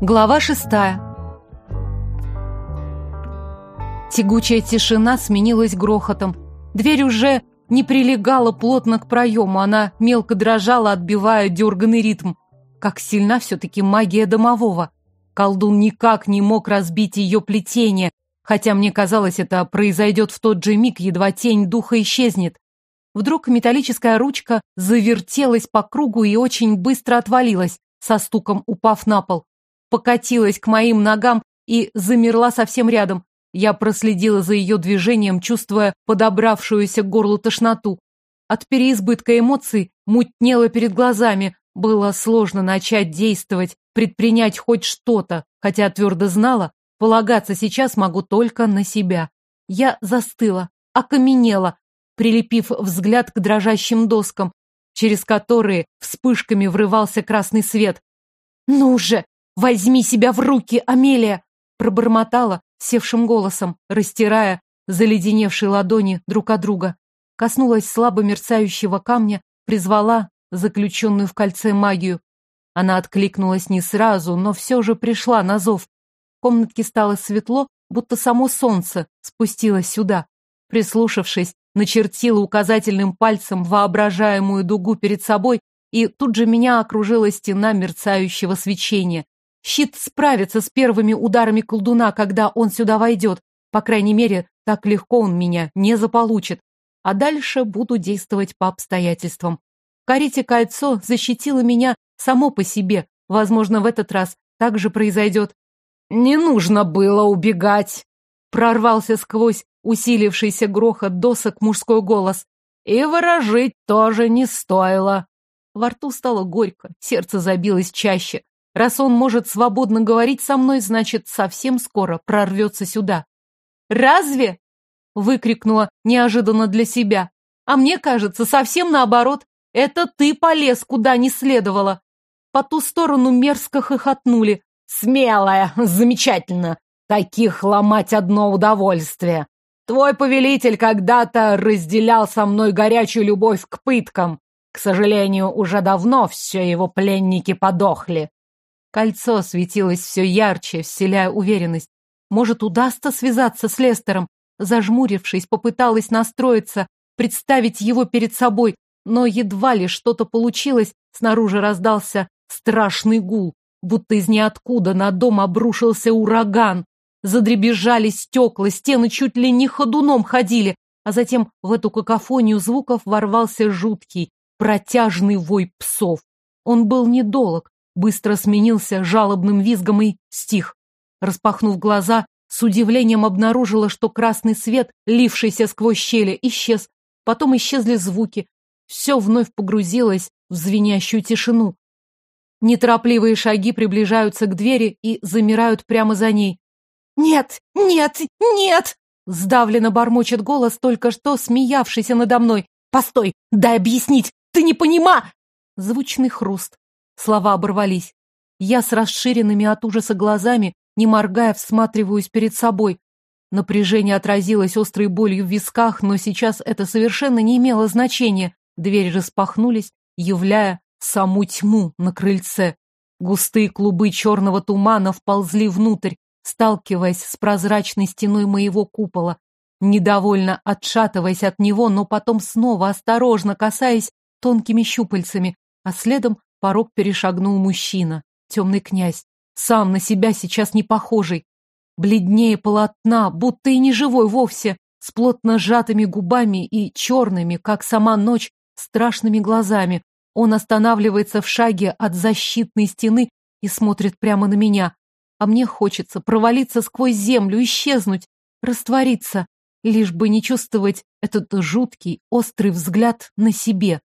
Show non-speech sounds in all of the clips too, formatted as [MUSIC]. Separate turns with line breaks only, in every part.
Глава шестая. Тягучая тишина сменилась грохотом. Дверь уже не прилегала плотно к проему, она мелко дрожала, отбивая дерганный ритм. Как сильна все-таки магия домового. Колдун никак не мог разбить ее плетение, хотя мне казалось, это произойдет в тот же миг, едва тень духа исчезнет. Вдруг металлическая ручка завертелась по кругу и очень быстро отвалилась, со стуком упав на пол покатилась к моим ногам и замерла совсем рядом. Я проследила за ее движением, чувствуя подобравшуюся к горлу тошноту. От переизбытка эмоций мутнело перед глазами. Было сложно начать действовать, предпринять хоть что-то, хотя твердо знала, полагаться сейчас могу только на себя. Я застыла, окаменела, прилепив взгляд к дрожащим доскам, через которые вспышками врывался красный свет. «Ну же, «Возьми себя в руки, Амелия!» пробормотала севшим голосом, растирая заледеневшие ладони друг от друга. Коснулась слабо мерцающего камня, призвала заключенную в кольце магию. Она откликнулась не сразу, но все же пришла на зов. В комнатке стало светло, будто само солнце спустилось сюда. Прислушавшись, начертила указательным пальцем воображаемую дугу перед собой, и тут же меня окружила стена мерцающего свечения. Щит справится с первыми ударами колдуна, когда он сюда войдет. По крайней мере, так легко он меня не заполучит. А дальше буду действовать по обстоятельствам. В кольцо защитило меня само по себе. Возможно, в этот раз так же произойдет. «Не нужно было убегать!» Прорвался сквозь усилившийся грохот досок мужской голос. «И выражить тоже не стоило!» Во рту стало горько, сердце забилось чаще. Раз он может свободно говорить со мной, значит, совсем скоро прорвется сюда. «Разве?» — выкрикнула неожиданно для себя. «А мне кажется, совсем наоборот. Это ты полез, куда не следовало». По ту сторону мерзко хохотнули. «Смелая! Замечательно! Таких ломать одно удовольствие! Твой повелитель когда-то разделял со мной горячую любовь к пыткам. К сожалению, уже давно все его пленники подохли. Кольцо светилось все ярче, вселяя уверенность. Может, удастся связаться с Лестером? Зажмурившись, попыталась настроиться, представить его перед собой, но едва ли что-то получилось, снаружи раздался страшный гул, будто из ниоткуда на дом обрушился ураган. Задребезжали стекла, стены чуть ли не ходуном ходили, а затем в эту какофонию звуков ворвался жуткий, протяжный вой псов. Он был недолг, быстро сменился жалобным визгом и стих. Распахнув глаза, с удивлением обнаружила, что красный свет, лившийся сквозь щели, исчез. Потом исчезли звуки. Все вновь погрузилось в звенящую тишину. Неторопливые шаги приближаются к двери и замирают прямо за ней. «Нет! Нет! Нет!» Сдавленно бормочет голос, только что смеявшийся надо мной. «Постой! Дай объяснить! Ты не понима!» Звучный хруст. Слова оборвались. Я с расширенными от ужаса глазами, не моргая, всматриваюсь перед собой. Напряжение отразилось острой болью в висках, но сейчас это совершенно не имело значения. Двери распахнулись, являя саму тьму на крыльце. Густые клубы черного тумана вползли внутрь, сталкиваясь с прозрачной стеной моего купола, недовольно отшатываясь от него, но потом снова осторожно касаясь тонкими щупальцами, а следом Порог перешагнул мужчина, темный князь, сам на себя сейчас не похожий, бледнее полотна, будто и не живой вовсе, с плотно сжатыми губами и черными, как сама ночь, страшными глазами. Он останавливается в шаге от защитной стены и смотрит прямо на меня. А мне хочется провалиться сквозь землю, исчезнуть, раствориться, лишь бы не чувствовать этот жуткий, острый взгляд на себе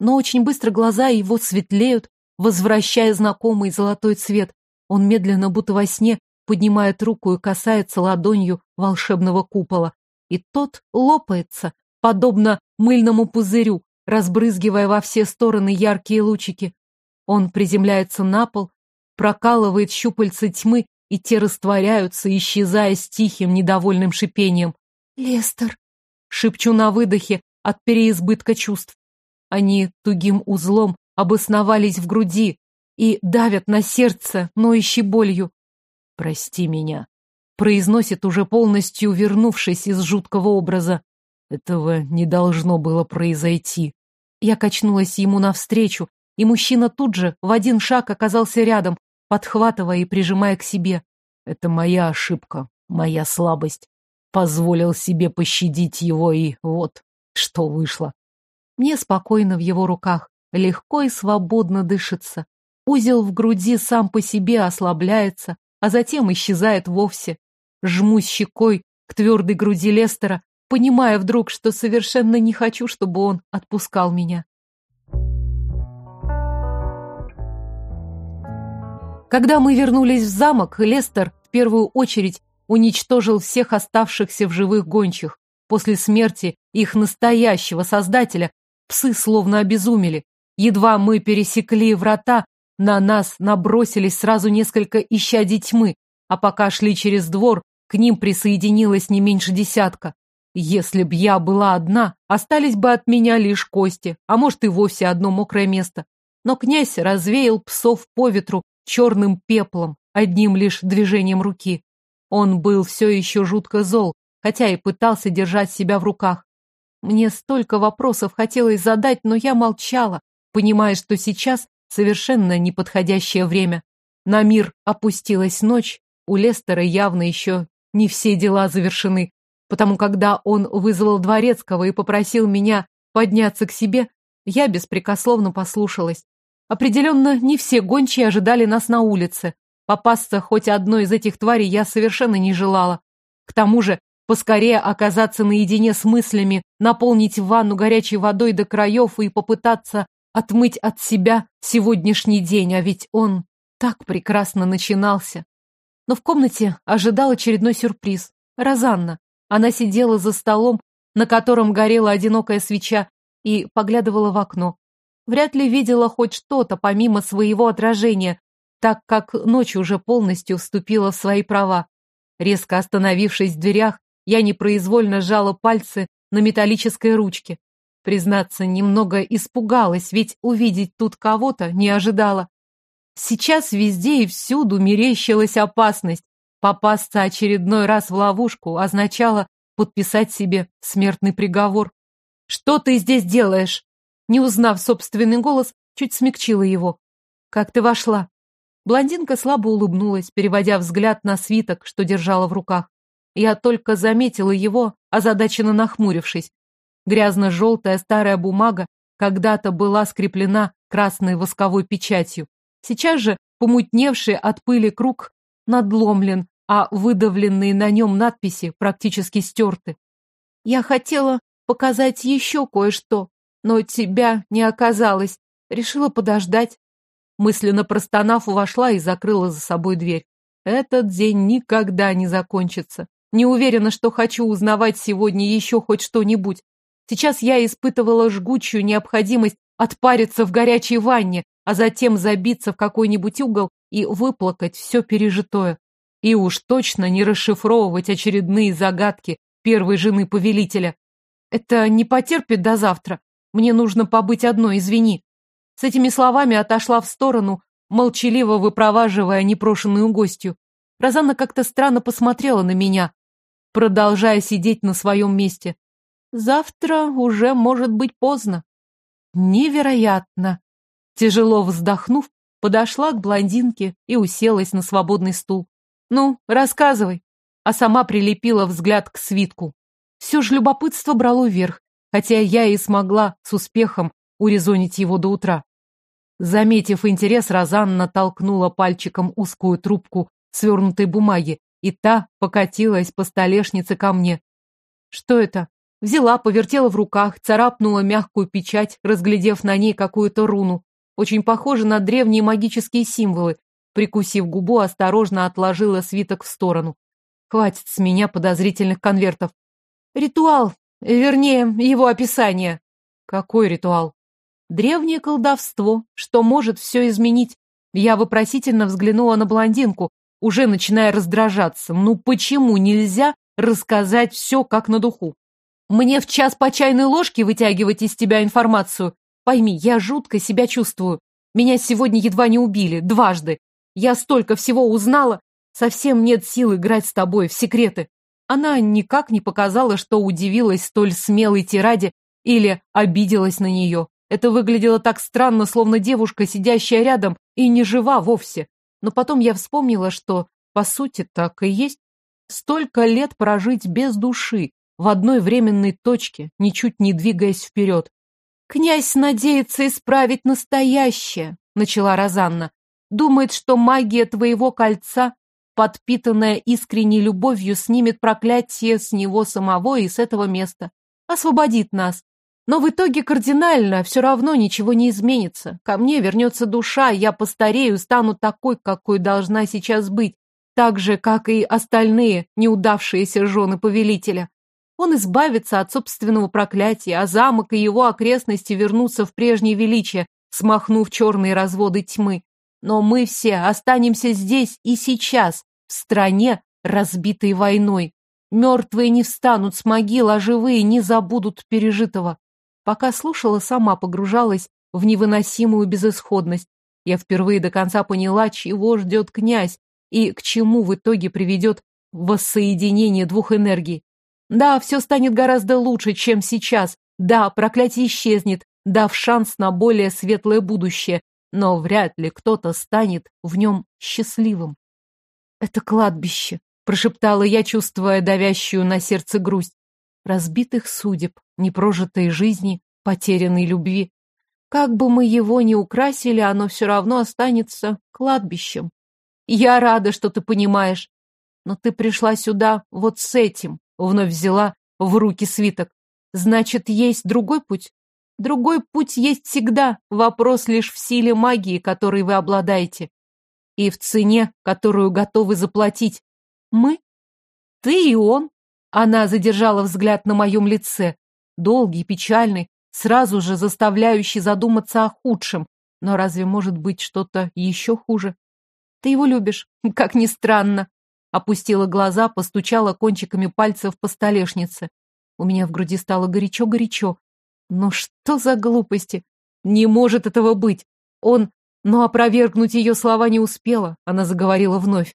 но очень быстро глаза его светлеют, возвращая знакомый золотой цвет. Он медленно, будто во сне, поднимает руку и касается ладонью волшебного купола. И тот лопается, подобно мыльному пузырю, разбрызгивая во все стороны яркие лучики. Он приземляется на пол, прокалывает щупальца тьмы, и те растворяются, исчезая с тихим, недовольным шипением. «Лестер!» — шепчу на выдохе от переизбытка чувств. Они тугим узлом обосновались в груди, и давят на сердце, ноющей болью.
«Прости меня», —
произносит уже полностью вернувшись из жуткого образа.
«Этого не должно было произойти».
Я качнулась ему навстречу, и мужчина тут же в один шаг оказался рядом, подхватывая и прижимая к себе.
«Это моя ошибка, моя слабость. Позволил себе пощадить его, и вот, что вышло».
Мне спокойно в его руках, легко и свободно дышится. Узел в груди сам по себе ослабляется, а затем исчезает вовсе. Жмусь щекой к твердой груди Лестера, понимая вдруг, что совершенно не хочу, чтобы он отпускал меня. Когда мы вернулись в замок, Лестер в первую очередь уничтожил всех оставшихся в живых гончих. После смерти их настоящего создателя псы словно обезумели. Едва мы пересекли врата, на нас набросились сразу несколько исчадий тьмы, а пока шли через двор, к ним присоединилось не меньше десятка. Если б я была одна, остались бы от меня лишь кости, а может и вовсе одно мокрое место. Но князь развеял псов по ветру черным пеплом, одним лишь движением руки. Он был все еще жутко зол, хотя и пытался держать себя в руках. Мне столько вопросов хотелось задать, но я молчала, понимая, что сейчас совершенно неподходящее время. На мир опустилась ночь, у Лестера явно еще не все дела завершены, потому когда он вызвал Дворецкого и попросил меня подняться к себе, я беспрекословно послушалась. Определенно, не все гончие ожидали нас на улице. Попасться хоть одной из этих тварей я совершенно не желала. К тому же, поскорее оказаться наедине с мыслями, наполнить ванну горячей водой до краев и попытаться отмыть от себя сегодняшний день, а ведь он так прекрасно начинался. Но в комнате ожидал очередной сюрприз. Розанна. Она сидела за столом, на котором горела одинокая свеча, и поглядывала в окно. Вряд ли видела хоть что-то помимо своего отражения, так как ночь уже полностью вступила в свои права. Резко остановившись в дверях, я непроизвольно сжала пальцы на металлической ручке. Признаться, немного испугалась, ведь увидеть тут кого-то не ожидала. Сейчас везде и всюду мерещилась опасность. Попасться очередной раз в ловушку означало подписать себе смертный приговор. «Что ты здесь делаешь?» Не узнав собственный голос, чуть смягчила его. «Как ты вошла?» Блондинка слабо улыбнулась, переводя взгляд на свиток, что держала в руках. Я только заметила его, озадаченно нахмурившись. Грязно-желтая старая бумага когда-то была скреплена красной восковой печатью. Сейчас же помутневший от пыли круг надломлен, а выдавленные на нем надписи практически стерты. Я хотела показать еще кое-что, но тебя не оказалось. Решила подождать. Мысленно простонав, вошла и закрыла за собой дверь. Этот день никогда не закончится. Не уверена, что хочу узнавать сегодня еще хоть что-нибудь. Сейчас я испытывала жгучую необходимость отпариться в горячей ванне, а затем забиться в какой-нибудь угол и выплакать все пережитое. И уж точно не расшифровывать очередные загадки первой жены повелителя. Это не потерпит до завтра. Мне нужно побыть одной, извини. С этими словами отошла в сторону, молчаливо выпроваживая непрошенную гостью. Розанна как-то странно посмотрела на меня, продолжая сидеть на своем месте. Завтра уже может быть поздно. Невероятно. Тяжело вздохнув, подошла к блондинке и уселась на свободный стул. Ну, рассказывай. А сама прилепила взгляд к свитку. Все же любопытство брало вверх, хотя я и смогла с успехом урезонить его до утра. Заметив интерес, Розанна толкнула пальчиком узкую трубку свернутой бумаги, и та покатилась по столешнице ко мне. Что это? Взяла, повертела в руках, царапнула мягкую печать, разглядев на ней какую-то руну. Очень похоже на древние магические символы. Прикусив губу, осторожно отложила свиток в сторону. Хватит с меня подозрительных конвертов. Ритуал, вернее, его описание. Какой ритуал? Древнее колдовство, что может все изменить. Я вопросительно взглянула на блондинку, уже начиная раздражаться. Ну почему нельзя рассказать все как на духу? Мне в час по чайной ложке вытягивать из тебя информацию. Пойми, я жутко себя чувствую. Меня сегодня едва не убили, дважды. Я столько всего узнала. Совсем нет сил играть с тобой в секреты. Она никак не показала, что удивилась столь смелой тираде или обиделась на нее. Это выглядело так странно, словно девушка, сидящая рядом, и не жива вовсе. Но потом я вспомнила, что, по сути, так и есть. Столько лет прожить без души, в одной временной точке, ничуть не двигаясь вперед. «Князь надеется исправить настоящее», — начала Розанна. «Думает, что магия твоего кольца, подпитанная искренней любовью, снимет проклятие с него самого и с этого места. Освободит нас. Но в итоге кардинально все равно ничего не изменится. Ко мне вернется душа, я постарею, стану такой, какой должна сейчас быть, так же, как и остальные неудавшиеся жены повелителя. Он избавится от собственного проклятия, а замок и его окрестности вернутся в прежнее величие, смахнув черные разводы тьмы. Но мы все останемся здесь и сейчас, в стране, разбитой войной. Мертвые не встанут с могил, а живые не забудут пережитого. Пока слушала, сама погружалась в невыносимую безысходность. Я впервые до конца поняла, чего ждет князь и к чему в итоге приведет воссоединение двух энергий. Да, все станет гораздо лучше, чем сейчас. Да, проклятие исчезнет, дав шанс на более светлое будущее, но вряд ли кто-то станет в нем счастливым. «Это кладбище», — прошептала я, чувствуя давящую на сердце грусть разбитых судеб, непрожитой жизни, потерянной любви. Как бы мы его ни украсили, оно все равно останется кладбищем. Я рада, что ты понимаешь. Но ты пришла сюда вот с этим, вновь взяла в руки свиток. Значит, есть другой путь? Другой путь есть всегда. Вопрос лишь в силе магии, которой вы обладаете. И в цене, которую готовы заплатить. Мы? Ты и он. Она задержала взгляд на моем лице, долгий, печальный, сразу же заставляющий задуматься о худшем. Но разве может быть что-то еще хуже? Ты его любишь, [LAUGHS] как ни странно. Опустила глаза, постучала кончиками пальцев по столешнице. У меня в груди стало горячо-горячо. Но что за глупости? Не может этого быть. Он... Но опровергнуть ее слова не успела. Она заговорила вновь.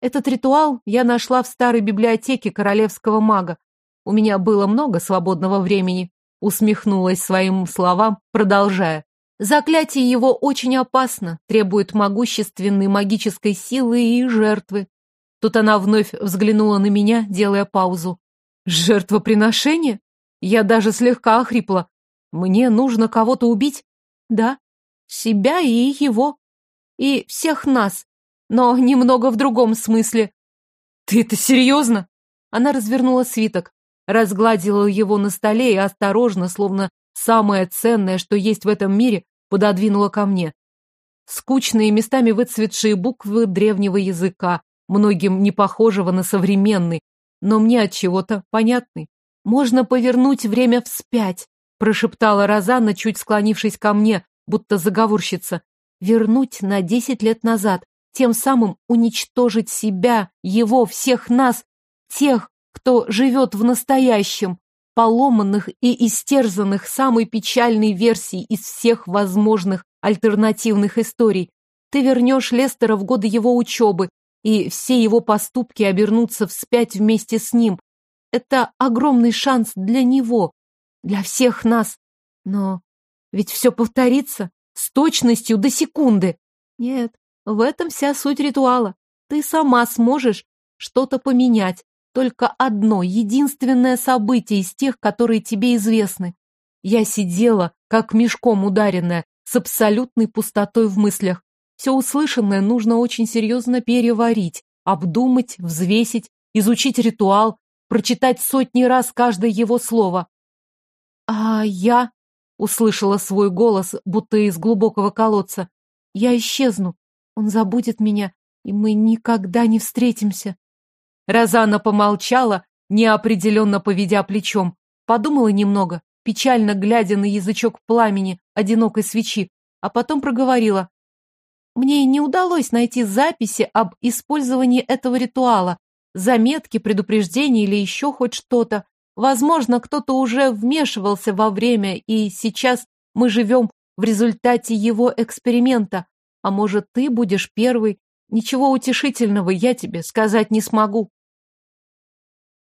Этот ритуал я нашла в старой библиотеке королевского мага. У меня было много свободного времени. Усмехнулась своим словам, продолжая. Заклятие его очень опасно, требует могущественной магической силы и жертвы. Тут она вновь взглянула на меня, делая паузу. Жертвоприношение? Я даже слегка охрипла. Мне нужно кого-то убить? Да, себя и его. И всех нас но немного в другом смысле. Ты это серьезно? Она развернула свиток, разгладила его на столе и осторожно, словно самое ценное, что есть в этом мире, пододвинула ко мне. Скучные, местами выцветшие буквы древнего языка, многим не похожего на современный, но мне от чего-то понятный. Можно повернуть время вспять, прошептала Розанна, чуть склонившись ко мне, будто заговорщица. Вернуть на десять лет назад, тем самым уничтожить себя, его, всех нас, тех, кто живет в настоящем, поломанных и истерзанных самой печальной версией из всех возможных альтернативных историй. Ты вернешь Лестера в годы его учебы, и все его поступки обернутся вспять вместе с ним. Это огромный шанс для него, для всех нас. Но ведь все повторится с точностью до секунды. Нет, в этом вся суть ритуала. Ты сама сможешь что-то поменять. Только одно, единственное событие из тех, которые тебе известны. Я сидела, как мешком ударенная, с абсолютной пустотой в мыслях. Все услышанное нужно очень серьезно переварить, обдумать, взвесить, изучить ритуал, прочитать сотни раз каждое его слово. «А я...» — услышала свой голос, будто из глубокого колодца. «Я исчезну. Он забудет меня, и мы никогда не встретимся. Розана помолчала, неопределенно поведя плечом. Подумала немного, печально глядя на язычок пламени одинокой свечи, а потом проговорила. Мне не удалось найти записи об использовании этого ритуала, заметки, предупреждения или еще хоть что-то. Возможно, кто-то уже вмешивался во время, и сейчас мы живем в результате его эксперимента. А может, ты будешь первый? Ничего утешительного я тебе сказать не смогу.